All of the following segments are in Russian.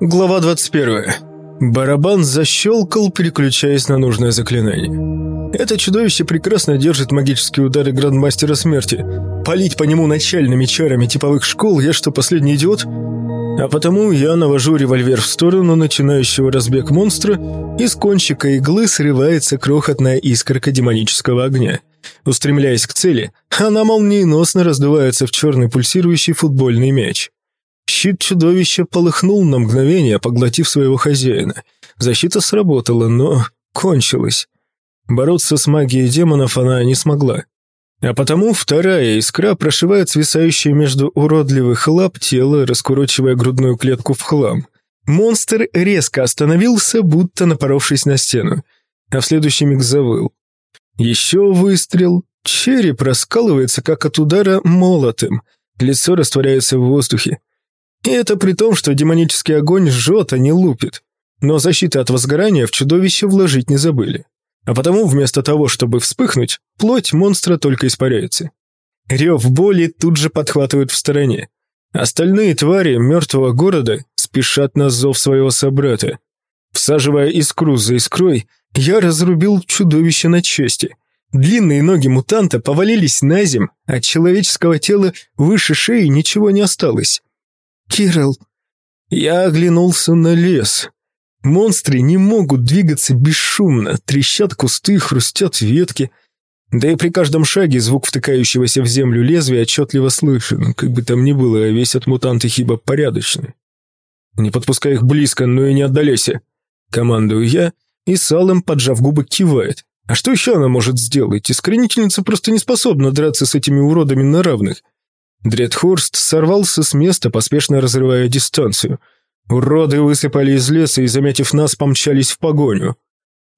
Глава 21. Барабан защелкал, переключаясь на нужное заклинание. Это чудовище прекрасно держит магические удары Грандмастера Смерти. Полить по нему начальными чарами типовых школ я что, последний идиот? А потому я навожу револьвер в сторону начинающего разбег монстра, и с кончика иглы срывается крохотная искорка демонического огня. Устремляясь к цели, она молниеносно раздувается в черный пульсирующий футбольный мяч. Щит чудовища полыхнул на мгновение, поглотив своего хозяина. Защита сработала, но кончилась. Бороться с магией демонов она не смогла. А потому вторая искра прошивает свисающее между уродливых лап тело, раскурочивая грудную клетку в хлам. Монстр резко остановился, будто напоровшись на стену, а в следующий миг завыл. Еще выстрел. Череп раскалывается, как от удара молотом. Лицо растворяется в воздухе. И это при том, что демонический огонь жжет, а не лупит. Но защиты от возгорания в чудовище вложить не забыли. А потому вместо того, чтобы вспыхнуть, плоть монстра только испаряется. Рев боли тут же подхватывают в стороне. Остальные твари мертвого города спешат на зов своего собрата. Всаживая искру за искрой, я разрубил чудовище на части. Длинные ноги мутанта повалились на земь, от человеческого тела выше шеи ничего не осталось. «Кирилл!» Я оглянулся на лес. Монстры не могут двигаться бесшумно, трещат кусты, хрустят ветки. Да и при каждом шаге звук втыкающегося в землю лезвия отчетливо слышен. Как бы там ни было, весь от мутанты хиба порядочный. Не подпускай их близко, но и не отдаляйся. Командую я, и Салем, поджав губы, кивает. А что еще она может сделать? Искоренительница просто не способна драться с этими уродами на равных. Дредхорст сорвался с места, поспешно разрывая дистанцию. Уроды высыпали из леса и, заметив нас, помчались в погоню.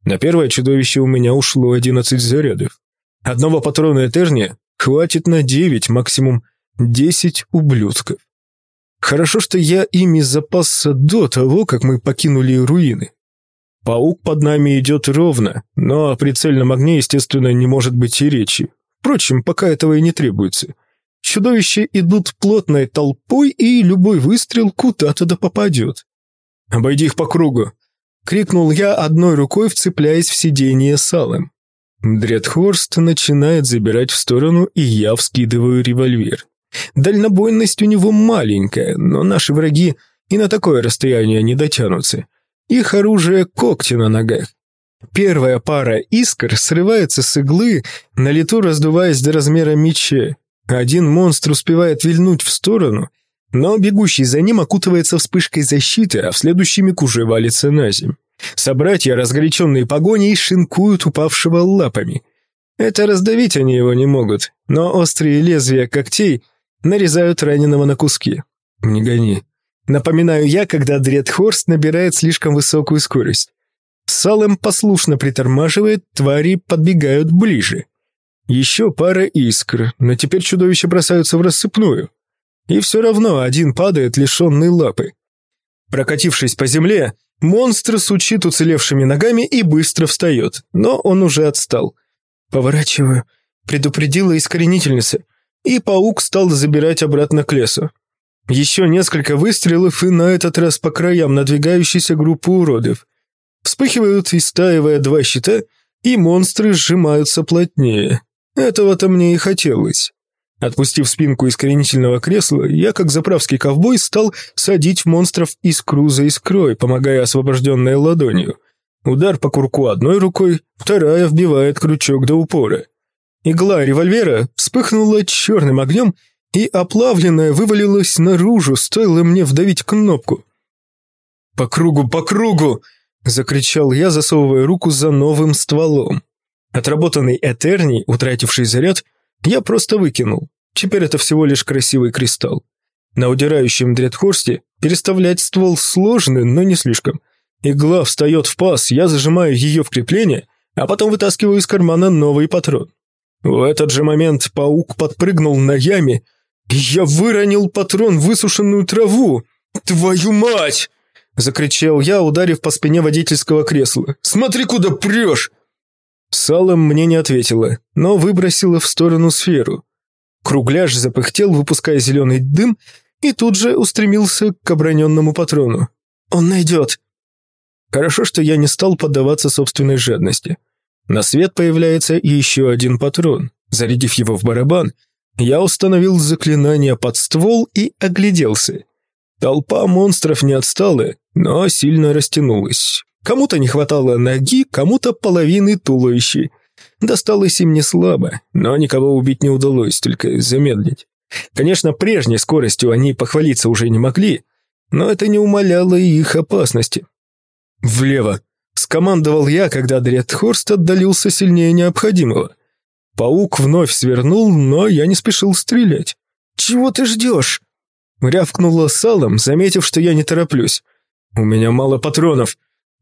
На первое чудовище у меня ушло одиннадцать зарядов. Одного патрона Этерния хватит на девять, максимум десять ублюдков. Хорошо, что я ими запасся до того, как мы покинули руины. Паук под нами идет ровно, но о прицельном огне, естественно, не может быть и речи. Впрочем, пока этого и не требуется. Чудовища идут плотной толпой, и любой выстрел куда-то да попадет. «Обойди их по кругу!» — крикнул я одной рукой, вцепляясь в сиденье салом. Дредхорст начинает забирать в сторону, и я вскидываю револьвер. Дальнобойность у него маленькая, но наши враги и на такое расстояние не дотянутся. Их оружие — когти на ногах. Первая пара искр срывается с иглы, на лету раздуваясь до размера меча. Один монстр успевает вильнуть в сторону, но бегущий за ним окутывается вспышкой защиты, а в следующий миг уже валится на земь. Собратья, разгоряченные погоней, шинкуют упавшего лапами. Это раздавить они его не могут, но острые лезвия когтей нарезают раненого на куски. Не гони. Напоминаю я, когда Дредхорст набирает слишком высокую скорость. Салем послушно притормаживает, твари подбегают ближе. Еще пара искр, но теперь чудовища бросаются в рассыпную. И все равно один падает, лишенный лапы. Прокатившись по земле, монстр сучит уцелевшими ногами и быстро встает, но он уже отстал. Поворачиваю, предупредила искоренительница, и паук стал забирать обратно к лесу. Еще несколько выстрелов, и на этот раз по краям надвигающейся группы уродов. Вспыхивают, истаивая два щита, и монстры сжимаются плотнее. Этого-то мне и хотелось. Отпустив спинку искоренительного кресла, я, как заправский ковбой, стал садить монстров искру за искрой, помогая освобожденной ладонью. Удар по курку одной рукой, вторая вбивает крючок до упора. Игла револьвера вспыхнула черным огнем, и оплавленная вывалилась наружу, стоило мне вдавить кнопку. «По кругу, по кругу!» — закричал я, засовывая руку за новым стволом. Отработанный Этерний, утративший заряд, я просто выкинул. Теперь это всего лишь красивый кристалл. На удирающем дредхорсте переставлять ствол сложно, но не слишком. Игла встает в паз, я зажимаю ее в крепление, а потом вытаскиваю из кармана новый патрон. В этот же момент паук подпрыгнул на яме, я выронил патрон в высушенную траву. «Твою мать!» – закричал я, ударив по спине водительского кресла. «Смотри, куда прешь!» Салом мне не ответила, но выбросила в сторону сферу. Кругляш запыхтел, выпуская зеленый дым, и тут же устремился к оброненному патрону. Он найдет!» Хорошо, что я не стал поддаваться собственной жадности. На свет появляется еще один патрон. Зарядив его в барабан, я установил заклинание под ствол и огляделся. Толпа монстров не отстала, но сильно растянулась. Кому-то не хватало ноги, кому-то половины туловища. Досталось им не слабо, но никого убить не удалось, только замедлить. Конечно, прежней скоростью они похвалиться уже не могли, но это не умаляло их опасности. «Влево!» – скомандовал я, когда Дредхорст отдалился сильнее необходимого. Паук вновь свернул, но я не спешил стрелять. «Чего ты ждешь?» Рявкнула салом, заметив, что я не тороплюсь. «У меня мало патронов».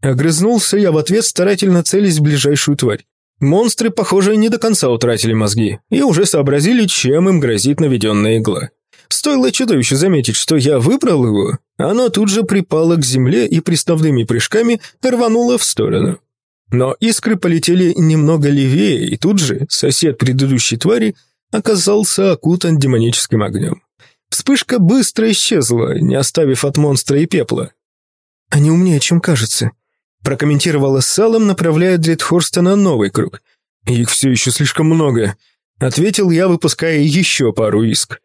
Огрызнулся я в ответ, старательно целясь в ближайшую тварь. Монстры, похоже, не до конца утратили мозги и уже сообразили, чем им грозит наведенная игла. Стоило чудовищу заметить, что я выбрал его, оно тут же припало к земле и приставными прыжками рвануло в сторону. Но искры полетели немного левее, и тут же сосед предыдущей твари оказался окутан демоническим огнем. Вспышка быстро исчезла, не оставив от монстра и пепла. «Они умнее, чем кажется», – прокомментировала Салом, направляя Дредхорста на новый круг. «Их все еще слишком много», – ответил я, выпуская еще пару иск.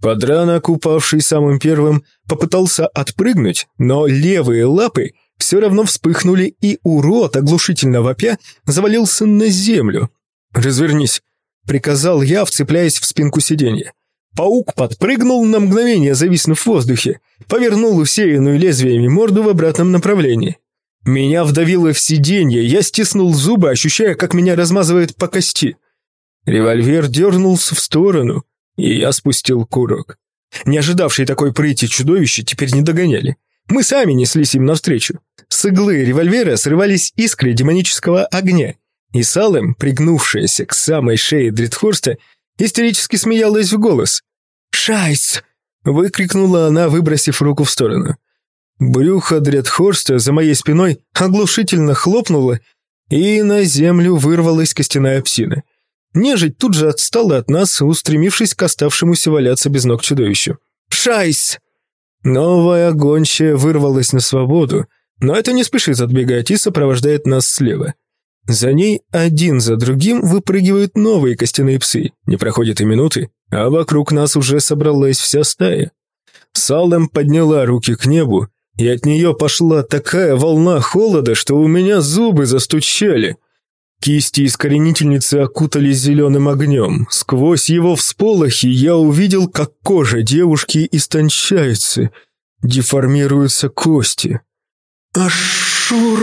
Подранок, упавший самым первым, попытался отпрыгнуть, но левые лапы все равно вспыхнули, и урод, оглушительно вопя, завалился на землю. «Развернись», — приказал я, вцепляясь в спинку сиденья. Паук подпрыгнул на мгновение, зависнув в воздухе, повернул усеянную лезвиями морду в обратном направлении. Меня вдавило в сиденье, я стиснул зубы, ощущая, как меня размазывает по кости. Револьвер дернулся в сторону, и я спустил курок. Не ожидавшие такой прыти чудовища теперь не догоняли. Мы сами неслись им навстречу. С иглы револьвера срывались искры демонического огня, и Салем, пригнувшаяся к самой шее Дритхорста, истерически смеялась в голос. «Шайс!» — выкрикнула она, выбросив руку в сторону. Брюхо Дредхорста за моей спиной оглушительно хлопнуло, и на землю вырвалась костяная псина. Нежить тут же отстала от нас, устремившись к оставшемуся валяться без ног чудовищу. «Шайс!» Новая гончая вырвалась на свободу, но это не спешит отбегать и сопровождает нас слева. За ней один за другим выпрыгивают новые костяные псы. Не проходит и минуты, а вокруг нас уже собралась вся стая. Салем подняла руки к небу, и от нее пошла такая волна холода, что у меня зубы застучали. Кисти искоренительницы окутались зеленым огнем. Сквозь его всполохи я увидел, как кожа девушки истончается, деформируются кости. «Ашур!»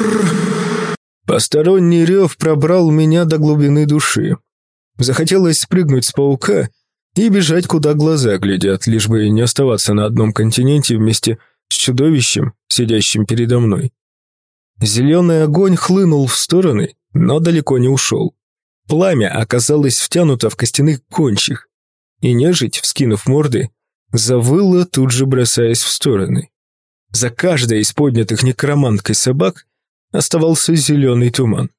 Посторонний рев пробрал меня до глубины души. Захотелось спрыгнуть с паука и бежать, куда глаза глядят, лишь бы не оставаться на одном континенте вместе с чудовищем, сидящим передо мной. Зеленый огонь хлынул в стороны, но далеко не ушел. Пламя оказалось втянуто в костяных кончих, и нежить, вскинув морды, завыла, тут же бросаясь в стороны. За каждой из поднятых некроманткой собак оставался зеленый туман.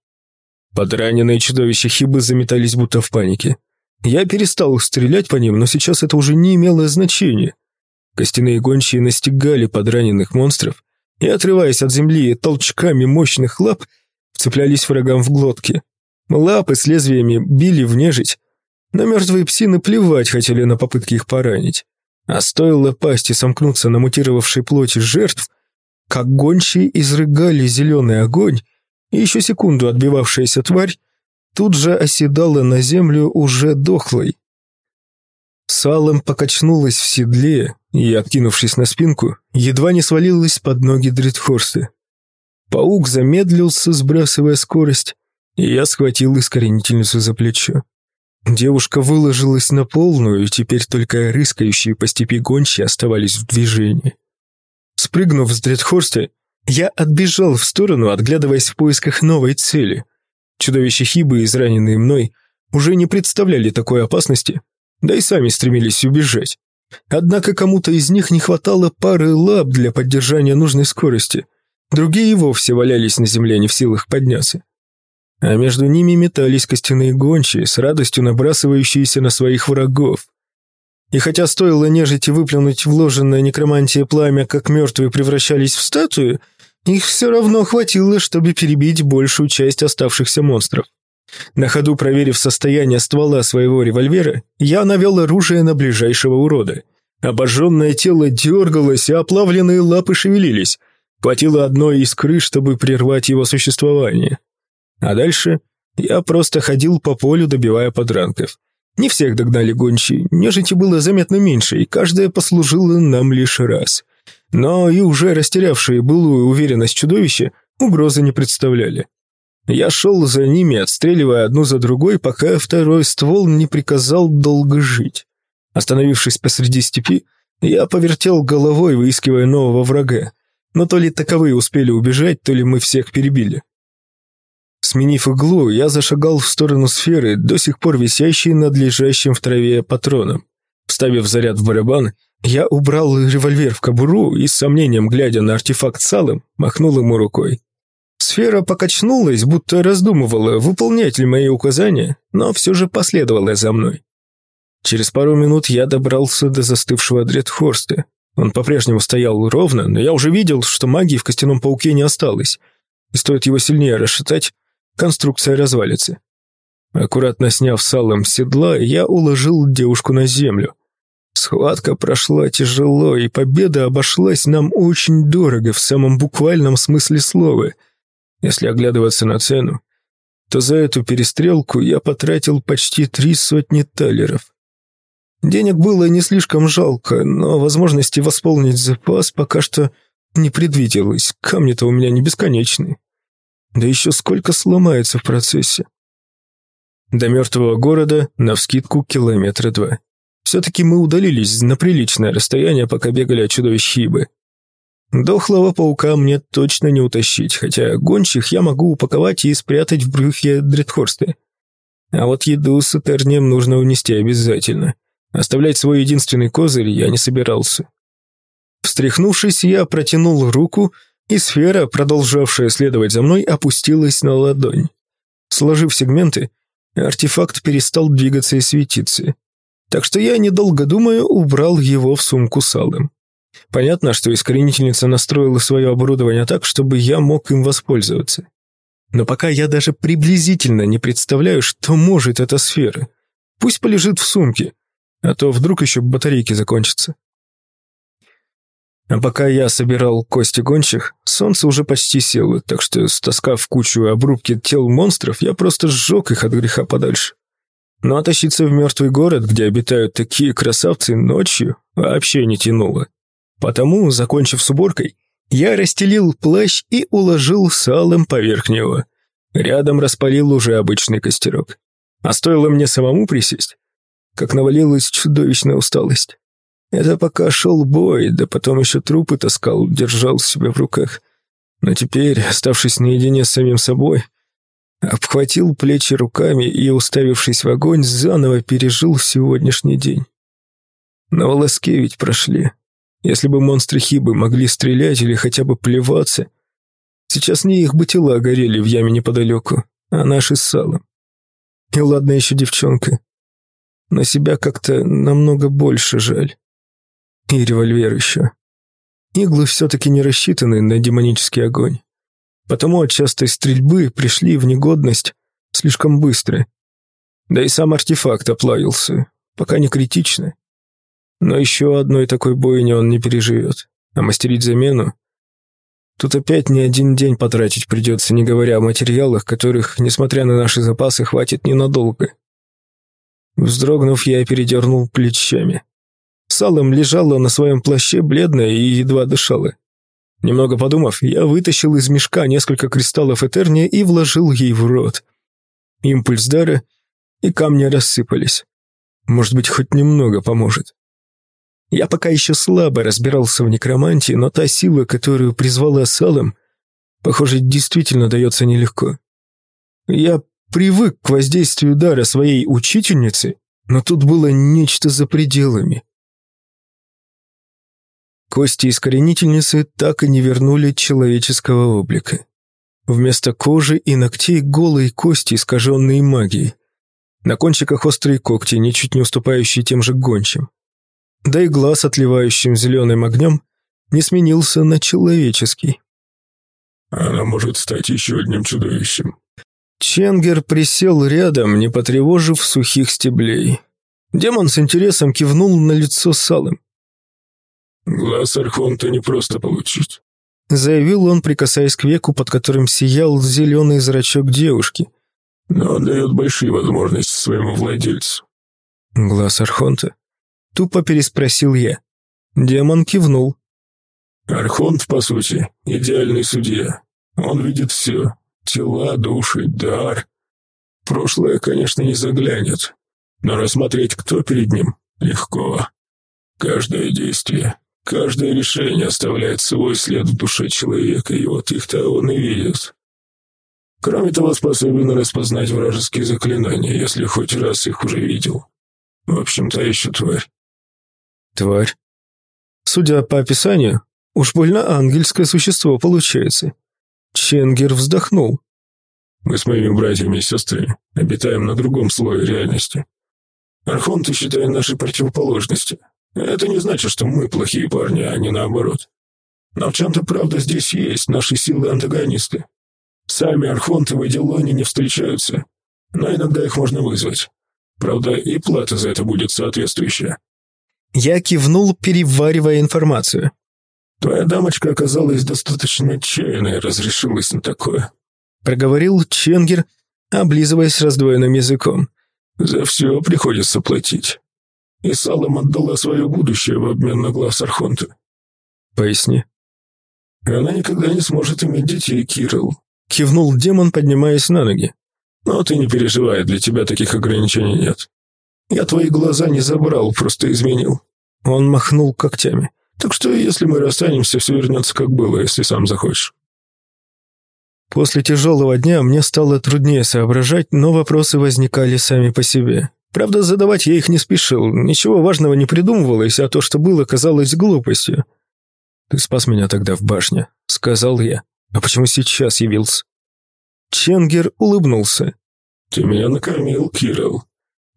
Подраненные чудовища Хибы заметались будто в панике. Я перестал стрелять по ним, но сейчас это уже не имело значения. Костяные гончие настигали подраненных монстров и, отрываясь от земли толчками мощных лап, вцеплялись врагам в глотки. Лапы с лезвиями били в нежить, но мертвые псины плевать хотели на попытки их поранить. А стоило пасти сомкнуться на мутировавшей плоти жертв, как гончие изрыгали зеленый огонь, и еще секунду отбивавшаяся тварь тут же оседала на землю уже дохлой. Салом покачнулась в седле и, откинувшись на спинку, едва не свалилась под ноги Дритхорста. Паук замедлился, сбрасывая скорость, и я схватил искоренительницу за плечо. Девушка выложилась на полную, и теперь только рыскающие по степи гончие оставались в движении. Спрыгнув с Дредхорста, я отбежал в сторону, отглядываясь в поисках новой цели. Чудовища Хибы, израненные мной, уже не представляли такой опасности, да и сами стремились убежать. Однако кому-то из них не хватало пары лап для поддержания нужной скорости. Другие вовсе валялись на земле, не в силах подняться. А между ними метались костяные гончие, с радостью набрасывающиеся на своих врагов. И хотя стоило нежити выплюнуть вложенное некромантия пламя, как мертвые превращались в статуи, их все равно хватило, чтобы перебить большую часть оставшихся монстров. На ходу проверив состояние ствола своего револьвера, я навел оружие на ближайшего урода. Обожженное тело дергалось, а оплавленные лапы шевелились. Хватило одной искры, чтобы прервать его существование. А дальше я просто ходил по полю, добивая подранков. Не всех догнали гончие, нежити было заметно меньше, и каждая послужила нам лишь раз. Но и уже растерявшие былую уверенность чудовища угрозы не представляли. Я шел за ними, отстреливая одну за другой, пока второй ствол не приказал долго жить. Остановившись посреди степи, я повертел головой, выискивая нового врага. Но то ли таковые успели убежать, то ли мы всех перебили. Сменив иглу, я зашагал в сторону сферы, до сих пор висящей над лежащим в траве патроном. Вставив заряд в барабан, я убрал револьвер в кобуру и, с сомнением глядя на артефакт салом, махнул ему рукой. Сфера покачнулась, будто раздумывала, выполнять ли мои указания, но все же последовала за мной. Через пару минут я добрался до застывшего Дредхорста. Он по-прежнему стоял ровно, но я уже видел, что магии в костяном пауке не осталось. И стоит его сильнее расшатать, конструкция развалится. Аккуратно сняв салом седла, я уложил девушку на землю. Схватка прошла тяжело, и победа обошлась нам очень дорого в самом буквальном смысле слова — если оглядываться на цену, то за эту перестрелку я потратил почти три сотни талеров. Денег было не слишком жалко, но возможности восполнить запас пока что не предвиделось. Камни-то у меня не бесконечные. Да еще сколько сломается в процессе. До мертвого города, навскидку, километра два. Все-таки мы удалились на приличное расстояние, пока бегали от чудовищ Хибы. Дохлого паука мне точно не утащить, хотя гончих я могу упаковать и спрятать в брюхе Дредхорста. А вот еду с Этернием нужно унести обязательно. Оставлять свой единственный козырь я не собирался. Встряхнувшись, я протянул руку, и сфера, продолжавшая следовать за мной, опустилась на ладонь. Сложив сегменты, артефакт перестал двигаться и светиться. Так что я, недолго думая, убрал его в сумку с алым. Понятно, что искоренительница настроила свое оборудование так, чтобы я мог им воспользоваться. Но пока я даже приблизительно не представляю, что может эта сфера. Пусть полежит в сумке, а то вдруг еще батарейки закончатся. А пока я собирал кости гончих, солнце уже почти село, так что, стаскав кучу обрубки тел монстров, я просто сжег их от греха подальше. Но отащиться в мертвый город, где обитают такие красавцы, ночью вообще не тянуло. Потому, закончив с уборкой, я расстелил плащ и уложил салом поверх него. Рядом распалил уже обычный костерок. А стоило мне самому присесть, как навалилась чудовищная усталость. Это пока шел бой, да потом еще трупы таскал, держал себя в руках. Но теперь, оставшись наедине с самим собой, обхватил плечи руками и, уставившись в огонь, заново пережил сегодняшний день. На волоске ведь прошли. Если бы монстры Хибы могли стрелять или хотя бы плеваться, сейчас не их бы тела горели в яме неподалеку, а наши с салом. И ладно еще девчонка. На себя как-то намного больше жаль. И револьвер еще. Иглы все-таки не рассчитаны на демонический огонь. Потому от частой стрельбы пришли в негодность слишком быстро. Да и сам артефакт оплавился, пока не критично. Но еще одной такой бойни он не переживет. А мастерить замену? Тут опять не один день потратить придется, не говоря о материалах, которых, несмотря на наши запасы, хватит ненадолго. Вздрогнув, я передернул плечами. Салом лежала на своем плаще бледная и едва дышала. Немного подумав, я вытащил из мешка несколько кристаллов Этерния и вложил ей в рот. Импульс дара, и камни рассыпались. Может быть, хоть немного поможет. Я пока еще слабо разбирался в некромантии, но та сила, которую призвала Салом, похоже, действительно дается нелегко. Я привык к воздействию дара своей учительницы, но тут было нечто за пределами. Кости искоренительницы так и не вернули человеческого облика. Вместо кожи и ногтей голые кости, искаженные магией. На кончиках острые когти, ничуть не уступающие тем же гончим. Да и глаз, отливающим зеленым огнем, не сменился на человеческий. Она может стать еще одним чудовищем. Ченгер присел рядом, не потревожив сухих стеблей. Демон с интересом кивнул на лицо Салым. «Глаз Архонта не просто получить», — заявил он, прикасаясь к веку, под которым сиял зеленый зрачок девушки. «Но он дает большие возможности своему владельцу». «Глаз Архонта?» — тупо переспросил я. Демон кивнул. «Архонт, по сути, идеальный судья. Он видит все. Тела, души, дар. Прошлое, конечно, не заглянет, но рассмотреть, кто перед ним, легко. Каждое действие, каждое решение оставляет свой след в душе человека, и вот их-то он и видит. Кроме того, способен распознать вражеские заклинания, если хоть раз их уже видел. В общем-то, еще тварь. Тварь? Судя по описанию, уж больно ангельское существо получается. Ченгер вздохнул. Мы с моими братьями и сестрами обитаем на другом слое реальности. Архонты считают наши противоположности. Это не значит, что мы плохие парни, а не наоборот. Но в чем-то правда здесь есть, наши силы-антагонисты. Сами архонты в Эдилоне не встречаются, но иногда их можно вызвать. Правда, и плата за это будет соответствующая. Я кивнул, переваривая информацию. Твоя дамочка оказалась достаточно отчаянной и разрешилась на такое. Проговорил Ченгер, облизываясь раздвоенным языком. За все приходится платить. И Салом отдала свое будущее в обмен на глаз Архонта. Поясни. Она никогда не сможет иметь детей, Кирилл. Кивнул демон, поднимаясь на ноги. Но ты не переживай, для тебя таких ограничений нет. Я твои глаза не забрал, просто изменил. Он махнул когтями. Так что, если мы расстанемся, все вернется как было, если сам захочешь. После тяжелого дня мне стало труднее соображать, но вопросы возникали сами по себе. Правда, задавать я их не спешил, ничего важного не придумывалось, а то, что было, казалось глупостью. «Ты спас меня тогда в башне», — сказал я. «А почему сейчас явился?» Ченгер улыбнулся. «Ты меня накормил, Кирилл».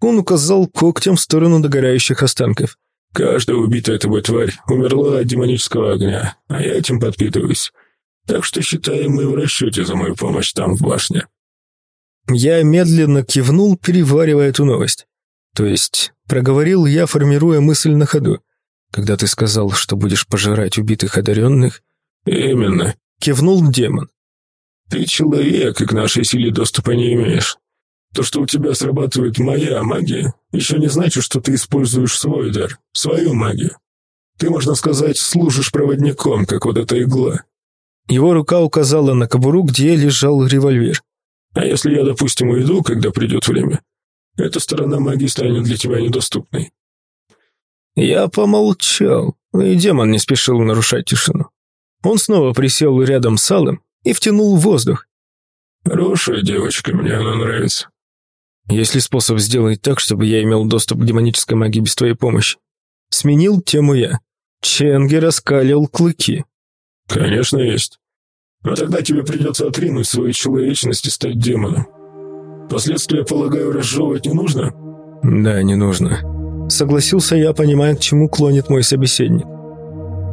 Он указал когтем в сторону догорающих останков. Каждая убитая тобой тварь умерла от демонического огня, а я этим подпитываюсь. Так что считаем мы в расчете за мою помощь там, в башне». Я медленно кивнул, переваривая эту новость. То есть, проговорил я, формируя мысль на ходу. Когда ты сказал, что будешь пожирать убитых одаренных... «Именно», — кивнул демон. «Ты человек, и к нашей силе доступа не имеешь. То, что у тебя срабатывает моя магия, еще не значит, что ты используешь свой дар, свою магию. Ты, можно сказать, служишь проводником, как вот эта игла». Его рука указала на кобуру, где лежал револьвер. «А если я, допустим, уйду, когда придет время, эта сторона магии станет для тебя недоступной». Я помолчал, и демон не спешил нарушать тишину. Он снова присел рядом с Алым и втянул воздух. «Хорошая девочка, мне она нравится. Есть ли способ сделать так, чтобы я имел доступ к демонической магии без твоей помощи? Сменил тему я. Ченги раскалил клыки. Конечно, есть. Но тогда тебе придется отринуть свою человечность и стать демоном. Последствия, полагаю, разжевывать не нужно? Да, не нужно. Согласился я, понимая, к чему клонит мой собеседник.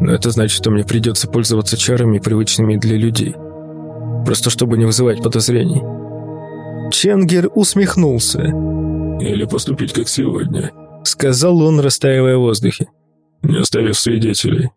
Но это значит, что мне придется пользоваться чарами, привычными для людей. Просто чтобы не вызывать подозрений. Ченгер усмехнулся. «Или поступить как сегодня», — сказал он, растаивая в воздухе. «Не оставив свидетелей.